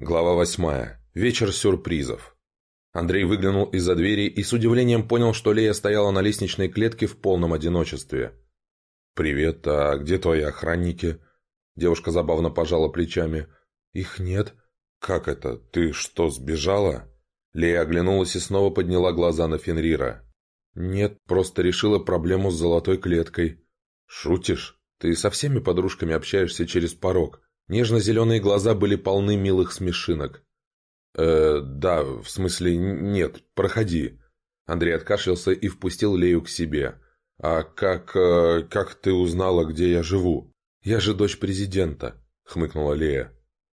Глава восьмая. Вечер сюрпризов. Андрей выглянул из-за двери и с удивлением понял, что Лея стояла на лестничной клетке в полном одиночестве. «Привет, а где твои охранники?» Девушка забавно пожала плечами. «Их нет». «Как это? Ты что, сбежала?» Лея оглянулась и снова подняла глаза на Фенрира. «Нет, просто решила проблему с золотой клеткой». «Шутишь? Ты со всеми подружками общаешься через порог?» Нежно-зеленые глаза были полны милых смешинок. «Э, да, в смысле, нет, проходи». Андрей откашлялся и впустил Лею к себе. «А как... Э, как ты узнала, где я живу?» «Я же дочь президента», — хмыкнула Лея.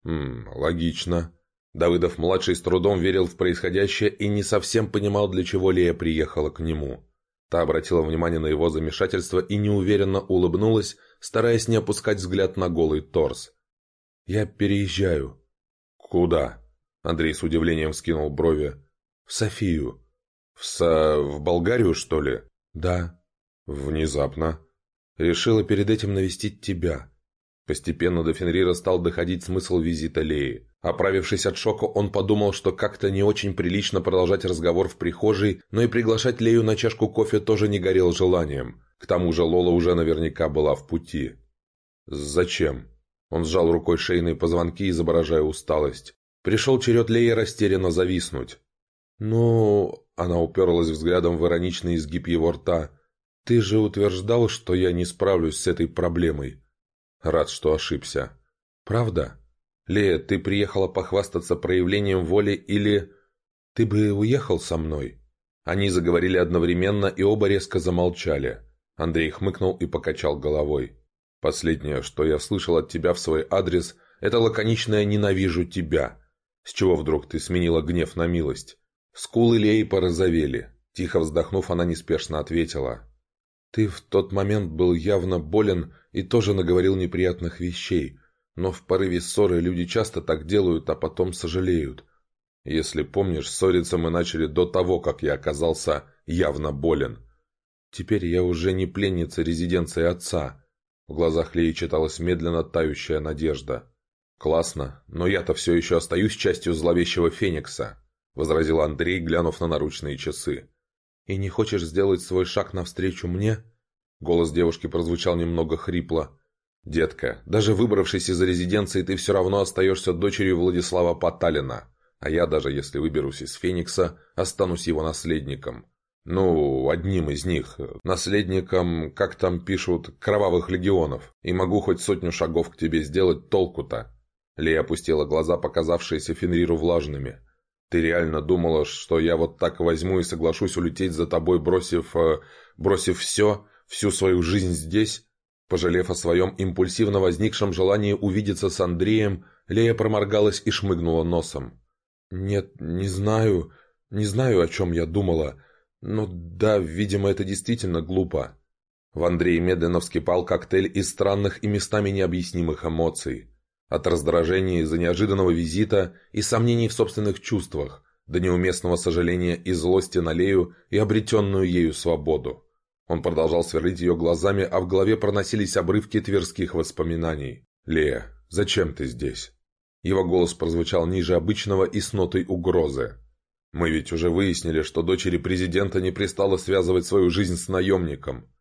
«Ммм, логично». Давыдов-младший с трудом верил в происходящее и не совсем понимал, для чего Лея приехала к нему. Та обратила внимание на его замешательство и неуверенно улыбнулась, стараясь не опускать взгляд на голый торс. «Я переезжаю». «Куда?» Андрей с удивлением скинул брови. «В Софию». «В Со... в Болгарию, что ли?» «Да». «Внезапно». «Решила перед этим навестить тебя». Постепенно до Фенрира стал доходить смысл визита Леи. Оправившись от шока, он подумал, что как-то не очень прилично продолжать разговор в прихожей, но и приглашать Лею на чашку кофе тоже не горел желанием. К тому же Лола уже наверняка была в пути. «Зачем?» Он сжал рукой шейные позвонки, изображая усталость. Пришел черед Леи растерянно зависнуть. «Ну...» — она уперлась взглядом в ироничный изгиб его рта. «Ты же утверждал, что я не справлюсь с этой проблемой». Рад, что ошибся. «Правда?» «Лея, ты приехала похвастаться проявлением воли или...» «Ты бы уехал со мной?» Они заговорили одновременно, и оба резко замолчали. Андрей хмыкнул и покачал головой. «Последнее, что я слышал от тебя в свой адрес, это лаконичное «ненавижу тебя». С чего вдруг ты сменила гнев на милость? Скулы Леи порозовели. Тихо вздохнув, она неспешно ответила. «Ты в тот момент был явно болен и тоже наговорил неприятных вещей, но в порыве ссоры люди часто так делают, а потом сожалеют. Если помнишь, ссориться мы начали до того, как я оказался явно болен. Теперь я уже не пленница резиденции отца». В глазах Леи читалась медленно тающая надежда. «Классно, но я-то все еще остаюсь частью зловещего Феникса», — возразил Андрей, глянув на наручные часы. «И не хочешь сделать свой шаг навстречу мне?» Голос девушки прозвучал немного хрипло. «Детка, даже выбравшись из резиденции, ты все равно остаешься дочерью Владислава Поталина, а я, даже если выберусь из Феникса, останусь его наследником. Ну, одним из них, наследником, как там пишут, кровавых легионов, и могу хоть сотню шагов к тебе сделать толку-то». Лея опустила глаза, показавшиеся Фенриру влажными. «Ты реально думала, что я вот так возьму и соглашусь улететь за тобой, бросив... Э, бросив все, всю свою жизнь здесь?» Пожалев о своем импульсивно возникшем желании увидеться с Андреем, Лея проморгалась и шмыгнула носом. «Нет, не знаю, не знаю, о чем я думала. Но да, видимо, это действительно глупо». В Андрее медленно вскипал коктейль из странных и местами необъяснимых эмоций. От раздражения из-за неожиданного визита и сомнений в собственных чувствах, до неуместного сожаления и злости на Лею и обретенную ею свободу. Он продолжал сверлить ее глазами, а в голове проносились обрывки тверских воспоминаний. «Лея, зачем ты здесь?» Его голос прозвучал ниже обычного и с нотой угрозы. «Мы ведь уже выяснили, что дочери президента не пристало связывать свою жизнь с наемником».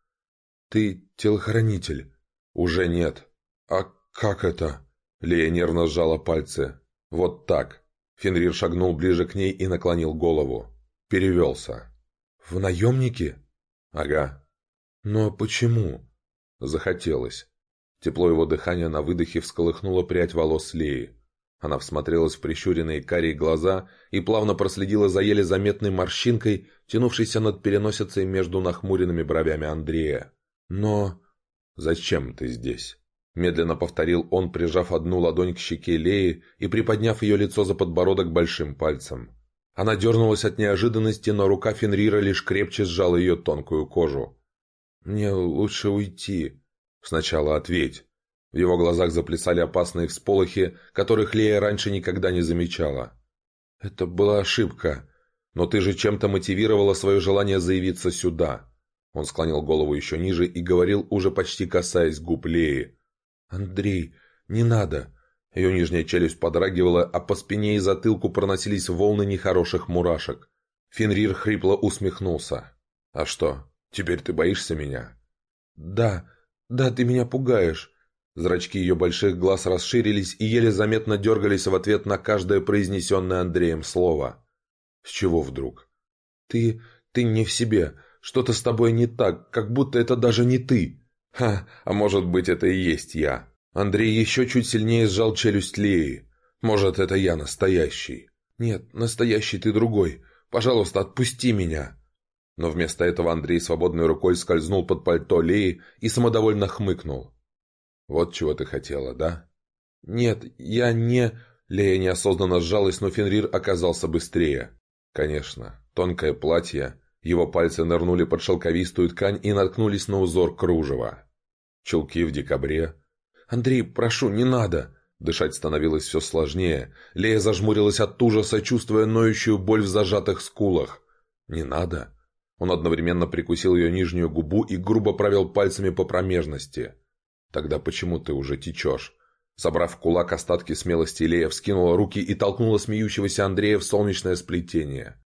«Ты телохранитель?» «Уже нет». «А как это?» Лея нервно сжала пальцы. «Вот так». Фенрир шагнул ближе к ней и наклонил голову. Перевелся. «В наемники?» «Ага». «Но почему?» Захотелось. Тепло его дыхания на выдохе всколыхнуло прядь волос Леи. Она всмотрелась в прищуренные карие глаза и плавно проследила за еле заметной морщинкой, тянувшейся над переносицей между нахмуренными бровями Андрея. «Но...» «Зачем ты здесь?» Медленно повторил он, прижав одну ладонь к щеке Леи и приподняв ее лицо за подбородок большим пальцем. Она дернулась от неожиданности, но рука Фенрира лишь крепче сжала ее тонкую кожу. «Мне лучше уйти. Сначала ответь». В его глазах заплясали опасные всполохи, которых Лея раньше никогда не замечала. «Это была ошибка. Но ты же чем-то мотивировала свое желание заявиться сюда». Он склонил голову еще ниже и говорил, уже почти касаясь губ Леи. «Андрей, не надо. Ее нижняя челюсть подрагивала, а по спине и затылку проносились волны нехороших мурашек. Фенрир хрипло усмехнулся. «А что, теперь ты боишься меня?» «Да, да, ты меня пугаешь». Зрачки ее больших глаз расширились и еле заметно дергались в ответ на каждое произнесенное Андреем слово. «С чего вдруг?» «Ты... ты не в себе. Что-то с тобой не так, как будто это даже не ты». «Ха, а может быть это и есть я». Андрей еще чуть сильнее сжал челюсть Леи. «Может, это я настоящий?» «Нет, настоящий ты другой. Пожалуйста, отпусти меня!» Но вместо этого Андрей свободной рукой скользнул под пальто Леи и самодовольно хмыкнул. «Вот чего ты хотела, да?» «Нет, я не...» Лея неосознанно сжалась, но Фенрир оказался быстрее. Конечно, тонкое платье. Его пальцы нырнули под шелковистую ткань и наткнулись на узор кружева. Чулки в декабре. «Андрей, прошу, не надо!» Дышать становилось все сложнее. Лея зажмурилась от ужаса, чувствуя ноющую боль в зажатых скулах. «Не надо». Он одновременно прикусил ее нижнюю губу и грубо провел пальцами по промежности. «Тогда почему ты уже течешь?» Собрав кулак остатки смелости, Лея вскинула руки и толкнула смеющегося Андрея в солнечное сплетение.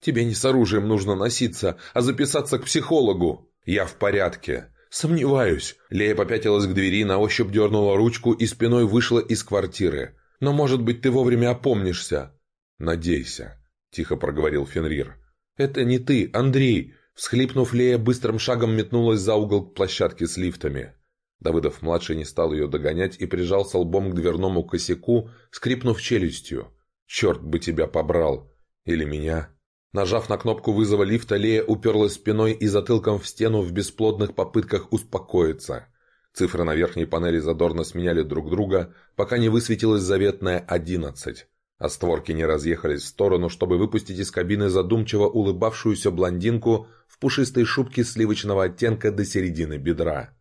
«Тебе не с оружием нужно носиться, а записаться к психологу!» «Я в порядке!» «Сомневаюсь». Лея попятилась к двери, на ощупь дернула ручку и спиной вышла из квартиры. «Но, может быть, ты вовремя опомнишься?» «Надейся», — тихо проговорил Фенрир. «Это не ты, Андрей!» Всхлипнув, Лея быстрым шагом метнулась за угол к площадке с лифтами. Давыдов-младший не стал ее догонять и прижался лбом к дверному косяку, скрипнув челюстью. «Черт бы тебя побрал! Или меня!» Нажав на кнопку вызова лифта, Лея уперлась спиной и затылком в стену в бесплодных попытках успокоиться. Цифры на верхней панели задорно сменяли друг друга, пока не высветилась заветная «одиннадцать», а створки не разъехались в сторону, чтобы выпустить из кабины задумчиво улыбавшуюся блондинку в пушистой шубке сливочного оттенка до середины бедра.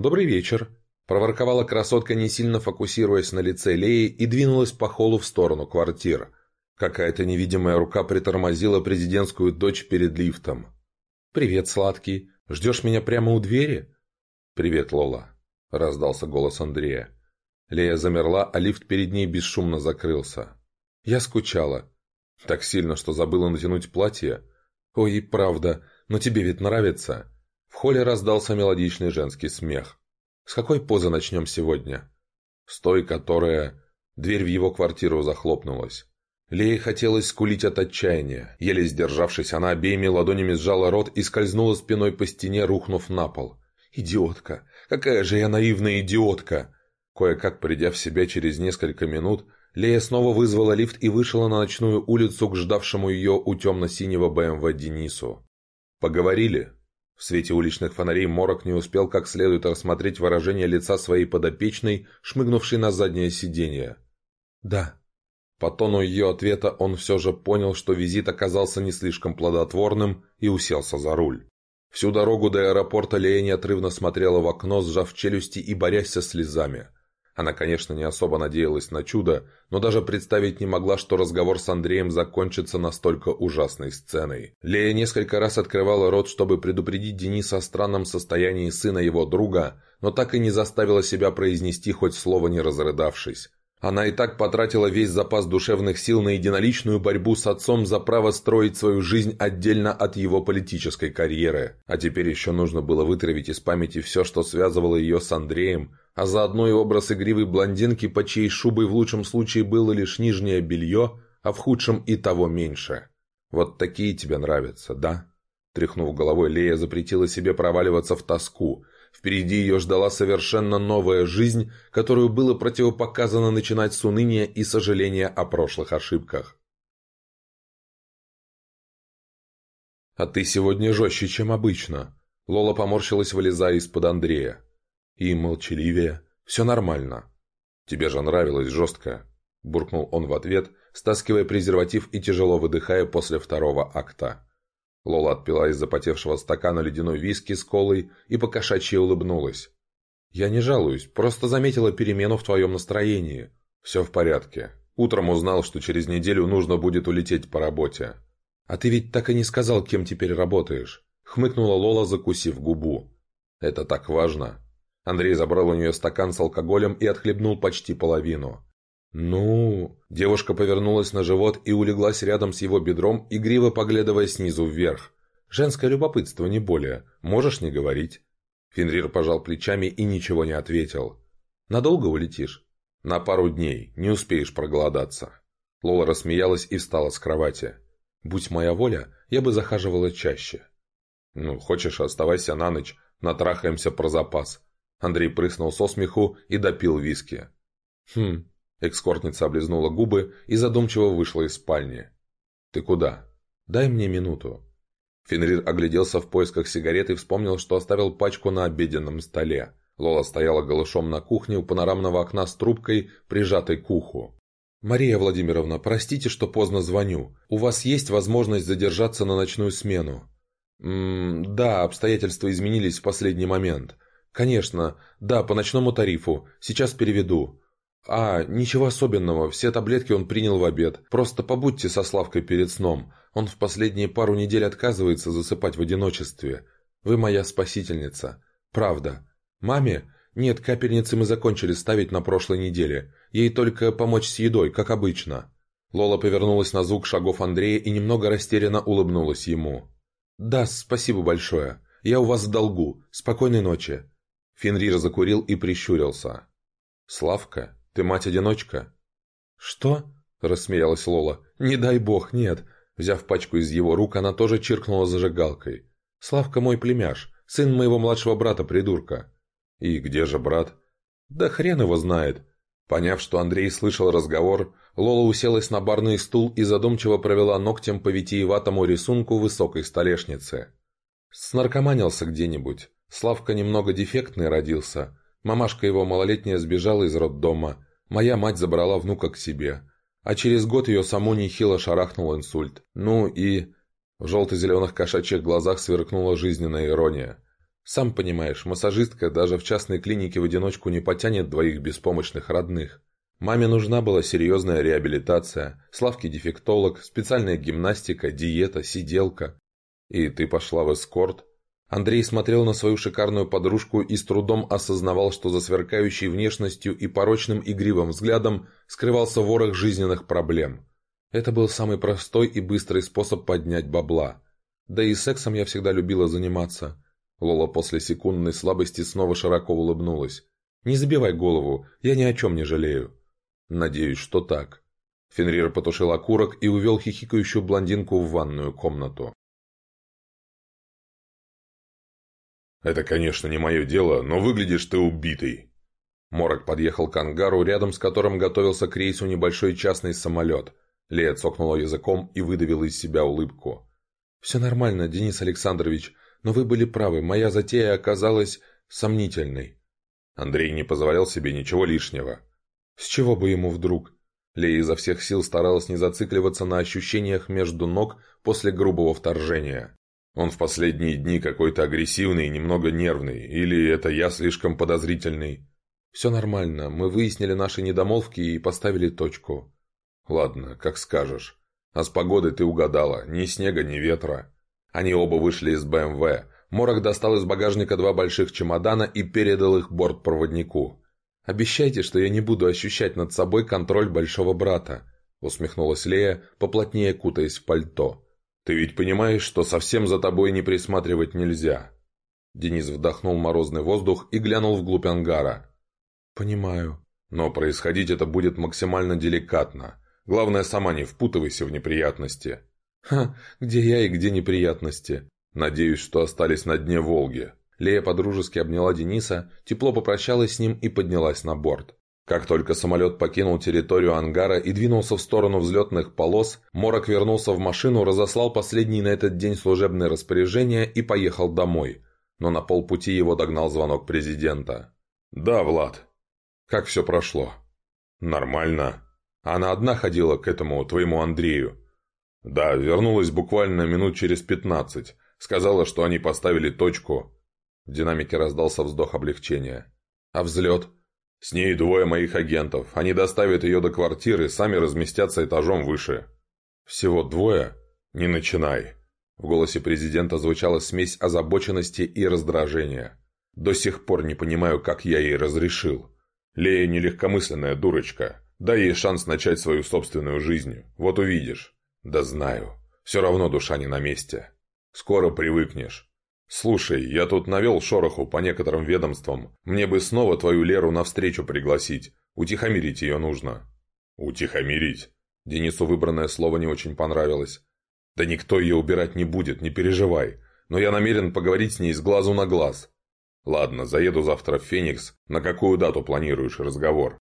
«Добрый вечер», – проворковала красотка, не сильно фокусируясь на лице Леи, и двинулась по холлу в сторону квартир – Какая-то невидимая рука притормозила президентскую дочь перед лифтом. «Привет, сладкий. Ждешь меня прямо у двери?» «Привет, Лола», — раздался голос Андрея. Лея замерла, а лифт перед ней бесшумно закрылся. «Я скучала. Так сильно, что забыла натянуть платье?» «Ой, правда. Но тебе ведь нравится?» В холле раздался мелодичный женский смех. «С какой позы начнем сегодня?» «С той, которая...» Дверь в его квартиру захлопнулась. Лее хотелось скулить от отчаяния. Еле сдержавшись, она обеими ладонями сжала рот и скользнула спиной по стене, рухнув на пол. «Идиотка! Какая же я наивная идиотка!» Кое-как придя в себя через несколько минут, Лея снова вызвала лифт и вышла на ночную улицу к ждавшему ее у темно-синего БМВ Денису. «Поговорили?» В свете уличных фонарей Морок не успел как следует рассмотреть выражение лица своей подопечной, шмыгнувшей на заднее сиденье. «Да», по тону ее ответа он все же понял, что визит оказался не слишком плодотворным и уселся за руль. Всю дорогу до аэропорта Лея неотрывно смотрела в окно, сжав челюсти и борясь со слезами. Она, конечно, не особо надеялась на чудо, но даже представить не могла, что разговор с Андреем закончится настолько ужасной сценой. Лея несколько раз открывала рот, чтобы предупредить Дениса о странном состоянии сына его друга, но так и не заставила себя произнести хоть слово не разрыдавшись. Она и так потратила весь запас душевных сил на единоличную борьбу с отцом за право строить свою жизнь отдельно от его политической карьеры. А теперь еще нужно было вытравить из памяти все, что связывало ее с Андреем, а заодно и образ игривой блондинки, по чьей шубой в лучшем случае было лишь нижнее белье, а в худшем и того меньше. «Вот такие тебе нравятся, да?» Тряхнув головой, Лея запретила себе проваливаться в тоску – Впереди ее ждала совершенно новая жизнь, которую было противопоказано начинать с уныния и сожаления о прошлых ошибках. «А ты сегодня жестче, чем обычно», — Лола поморщилась, вылезая из-под Андрея. «И молчаливее. Все нормально». «Тебе же нравилось жестко», — буркнул он в ответ, стаскивая презерватив и тяжело выдыхая после второго акта. Лола отпила из запотевшего стакана ледяной виски с колой и покошачьи улыбнулась. «Я не жалуюсь, просто заметила перемену в твоем настроении. Все в порядке. Утром узнал, что через неделю нужно будет улететь по работе». «А ты ведь так и не сказал, кем теперь работаешь?» Хмыкнула Лола, закусив губу. «Это так важно». Андрей забрал у нее стакан с алкоголем и отхлебнул почти половину. «Ну...» Девушка повернулась на живот и улеглась рядом с его бедром, игриво поглядывая снизу вверх. «Женское любопытство, не более. Можешь не говорить?» Фенрир пожал плечами и ничего не ответил. «Надолго улетишь?» «На пару дней. Не успеешь проголодаться». Лола рассмеялась и встала с кровати. «Будь моя воля, я бы захаживала чаще». «Ну, хочешь, оставайся на ночь, натрахаемся про запас». Андрей прыснул со смеху и допил виски. «Хм, Экскортница облизнула губы и задумчиво вышла из спальни. «Ты куда?» «Дай мне минуту». Фенрир огляделся в поисках сигарет и вспомнил, что оставил пачку на обеденном столе. Лола стояла голышом на кухне у панорамного окна с трубкой, прижатой к уху. «Мария Владимировна, простите, что поздно звоню. У вас есть возможность задержаться на ночную смену?» «Ммм, да, обстоятельства изменились в последний момент. Конечно, да, по ночному тарифу. Сейчас переведу. «А, ничего особенного, все таблетки он принял в обед. Просто побудьте со Славкой перед сном. Он в последние пару недель отказывается засыпать в одиночестве. Вы моя спасительница. Правда. Маме? Нет, капельницы мы закончили ставить на прошлой неделе. Ей только помочь с едой, как обычно». Лола повернулась на звук шагов Андрея и немного растерянно улыбнулась ему. «Да, спасибо большое. Я у вас в долгу. Спокойной ночи». Фенрир закурил и прищурился. «Славка?» Ты мать-одиночка?» «Что?» – рассмеялась Лола. «Не дай бог, нет». Взяв пачку из его рук, она тоже чиркнула зажигалкой. «Славка мой племяш, сын моего младшего брата-придурка». «И где же брат?» «Да хрен его знает». Поняв, что Андрей слышал разговор, Лола уселась на барный стул и задумчиво провела ногтем по витиеватому рисунку высокой столешницы. Снаркоманился где-нибудь. Славка немного дефектный родился, Мамашка его малолетняя сбежала из роддома. Моя мать забрала внука к себе. А через год ее саму нехило шарахнул инсульт. Ну и... В желто-зеленых кошачьих глазах сверкнула жизненная ирония. Сам понимаешь, массажистка даже в частной клинике в одиночку не потянет двоих беспомощных родных. Маме нужна была серьезная реабилитация, Славке дефектолог, специальная гимнастика, диета, сиделка. И ты пошла в эскорт? Андрей смотрел на свою шикарную подружку и с трудом осознавал, что за сверкающей внешностью и порочным игривым взглядом скрывался ворох жизненных проблем. Это был самый простой и быстрый способ поднять бабла. Да и сексом я всегда любила заниматься. Лола после секундной слабости снова широко улыбнулась. «Не забивай голову, я ни о чем не жалею». «Надеюсь, что так». Фенрир потушил окурок и увел хихикающую блондинку в ванную комнату. «Это, конечно, не мое дело, но выглядишь ты убитый». Морок подъехал к ангару, рядом с которым готовился к рейсу небольшой частный самолет. Лея цокнула языком и выдавила из себя улыбку. «Все нормально, Денис Александрович, но вы были правы, моя затея оказалась сомнительной». Андрей не позволял себе ничего лишнего. «С чего бы ему вдруг?» Лея изо всех сил старалась не зацикливаться на ощущениях между ног после грубого вторжения. Он в последние дни какой-то агрессивный и немного нервный. Или это я слишком подозрительный? Все нормально. Мы выяснили наши недомолвки и поставили точку. Ладно, как скажешь. А с погодой ты угадала. Ни снега, ни ветра. Они оба вышли из БМВ. Морок достал из багажника два больших чемодана и передал их бортпроводнику. «Обещайте, что я не буду ощущать над собой контроль большого брата», усмехнулась Лея, поплотнее кутаясь в пальто. Ты ведь понимаешь, что совсем за тобой не присматривать нельзя?» Денис вдохнул морозный воздух и глянул вглубь ангара. «Понимаю. Но происходить это будет максимально деликатно. Главное, сама не впутывайся в неприятности». «Ха, где я и где неприятности?» «Надеюсь, что остались на дне Волги». Лея подружески обняла Дениса, тепло попрощалась с ним и поднялась на борт. Как только самолет покинул территорию ангара и двинулся в сторону взлетных полос, Морок вернулся в машину, разослал последние на этот день служебные распоряжения и поехал домой. Но на полпути его догнал звонок президента. «Да, Влад. Как все прошло?» «Нормально. Она одна ходила к этому, твоему Андрею?» «Да, вернулась буквально минут через пятнадцать. Сказала, что они поставили точку». В динамике раздался вздох облегчения. «А взлет?» С ней двое моих агентов. Они доставят ее до квартиры, сами разместятся этажом выше. Всего двое? Не начинай. В голосе президента звучала смесь озабоченности и раздражения. До сих пор не понимаю, как я ей разрешил. Лея нелегкомысленная дурочка. Дай ей шанс начать свою собственную жизнь. Вот увидишь. Да знаю. Все равно душа не на месте. Скоро привыкнешь. Слушай, я тут навел шороху по некоторым ведомствам. Мне бы снова твою Леру навстречу пригласить. Утихомирить ее нужно. Утихомирить? Денису выбранное слово не очень понравилось. Да никто ее убирать не будет, не переживай. Но я намерен поговорить с ней с глазу на глаз. Ладно, заеду завтра в Феникс. На какую дату планируешь разговор?